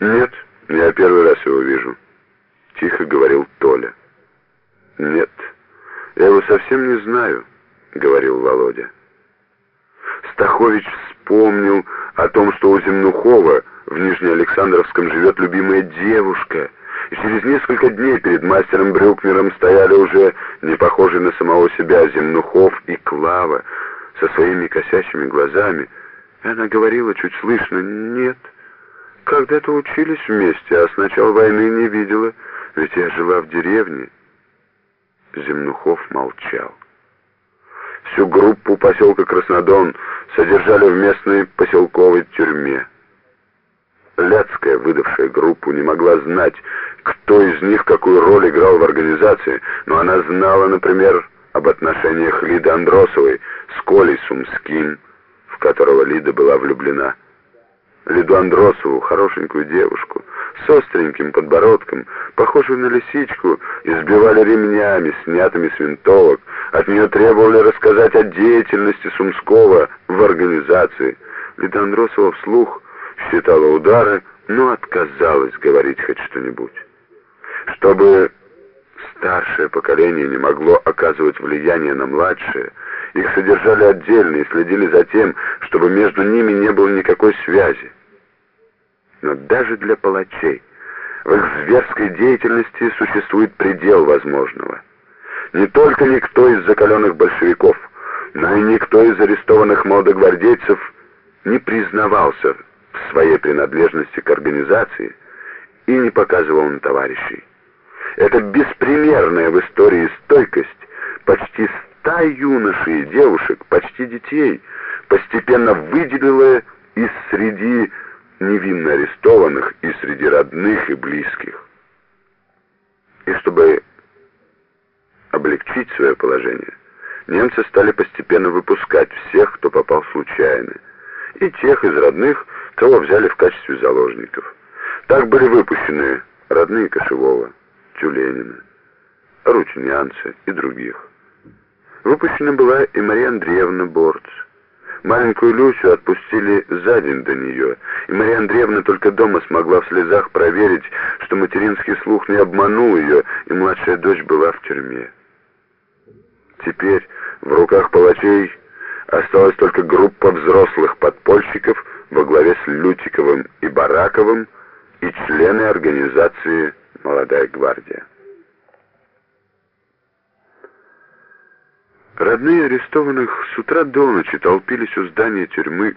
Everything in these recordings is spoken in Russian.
Нет, я первый раз его вижу, тихо говорил Толя. Нет, я его совсем не знаю, говорил Володя. Стахович вспомнил о том, что у Земнухова в Нижнеалександровском живет любимая девушка, и через несколько дней перед мастером Брюкнером стояли уже не похожие на самого себя Земнухов и Клава со своими косящими глазами, и она говорила чуть слышно «нет». Когда-то учились вместе, а с начала войны не видела, ведь я жила в деревне. Земнухов молчал. Всю группу поселка Краснодон содержали в местной поселковой тюрьме. Ляцкая, выдавшая группу, не могла знать, кто из них какую роль играл в организации, но она знала, например, об отношениях Лиды Андросовой с Колей Сумским, в которого Лида была влюблена. Лиду Андросову, хорошенькую девушку, с остреньким подбородком, похожую на лисичку, избивали ремнями, снятыми с винтовок. От нее требовали рассказать о деятельности Сумского в организации. Лида Андросова вслух считала удары, но отказалась говорить хоть что-нибудь. Чтобы старшее поколение не могло оказывать влияние на младшее, их содержали отдельно и следили за тем, чтобы между ними не было никакой связи. Но даже для палачей в их зверской деятельности существует предел возможного. Не только никто из закаленных большевиков, но и никто из арестованных молодогвардейцев не признавался в своей принадлежности к организации и не показывал на товарищей. Эта беспримерная в истории стойкость почти ста юношей и девушек, почти детей, постепенно выделила из среди невинно арестованных и среди родных и близких. И чтобы облегчить свое положение, немцы стали постепенно выпускать всех, кто попал случайно, и тех из родных, кого взяли в качестве заложников. Так были выпущены родные Кошевого, Тюленина, Ручнянца и других. Выпущена была и Мария Андреевна Борц. Маленькую Люсю отпустили за день до нее, и Мария Андреевна только дома смогла в слезах проверить, что материнский слух не обманул ее, и младшая дочь была в тюрьме. Теперь в руках палачей осталась только группа взрослых подпольщиков во главе с Лютиковым и Бараковым и члены организации «Молодая гвардия». Родные арестованных с утра до ночи толпились у здания тюрьмы,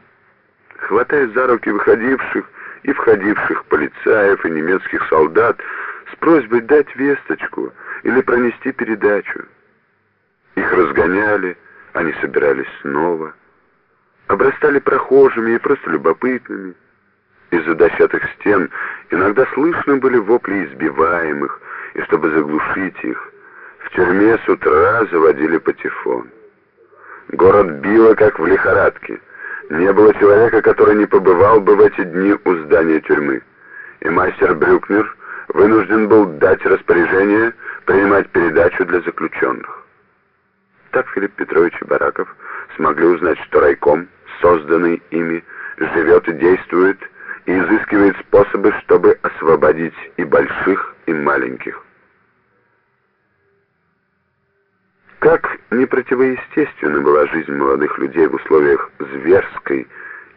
хватая за руки выходивших и входивших полицаев и немецких солдат с просьбой дать весточку или пронести передачу. Их разгоняли, они собирались снова, обрастали прохожими и просто любопытными. Из-за дощатых стен иногда слышны были вопли избиваемых, и чтобы заглушить их, в тюрьме с утра заводили патефон. Город било, как в лихорадке. Не было человека, который не побывал бы в эти дни у здания тюрьмы. И мастер Брюкнер вынужден был дать распоряжение принимать передачу для заключенных. Так Филипп Петрович и Бараков смогли узнать, что райком, созданный ими, живет и действует, и изыскивает способы, чтобы освободить и больших, и маленьких. Как непротивоестественна была жизнь молодых людей в условиях зверской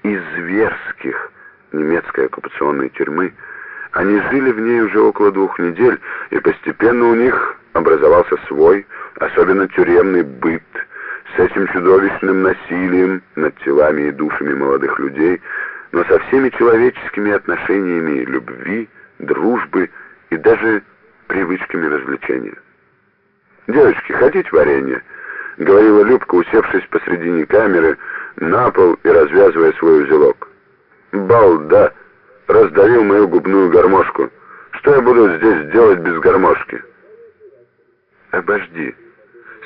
и зверских немецкой оккупационной тюрьмы, они жили в ней уже около двух недель, и постепенно у них образовался свой, особенно тюремный быт, с этим чудовищным насилием над телами и душами молодых людей, но со всеми человеческими отношениями любви, дружбы и даже привычками развлечения. «Девочки, хотите варенье?» — говорила Любка, усевшись посредине камеры, на пол и развязывая свой узелок. «Балда!» — раздавил мою губную гармошку. «Что я буду здесь делать без гармошки?» «Обожди.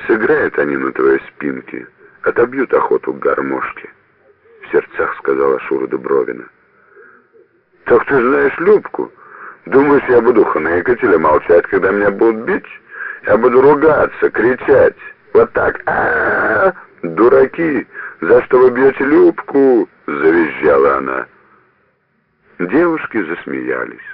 Сыграют они на твоей спинке, отобьют охоту к гармошке», — в сердцах сказала Шура Дубровина. «Так ты знаешь Любку? Думаешь, я буду хныкать или молчать, когда меня будут бить?» Я буду ругаться, кричать. Вот так. А -а -а! Дураки! За что вы бьете Любку? Завизжала она. Девушки засмеялись.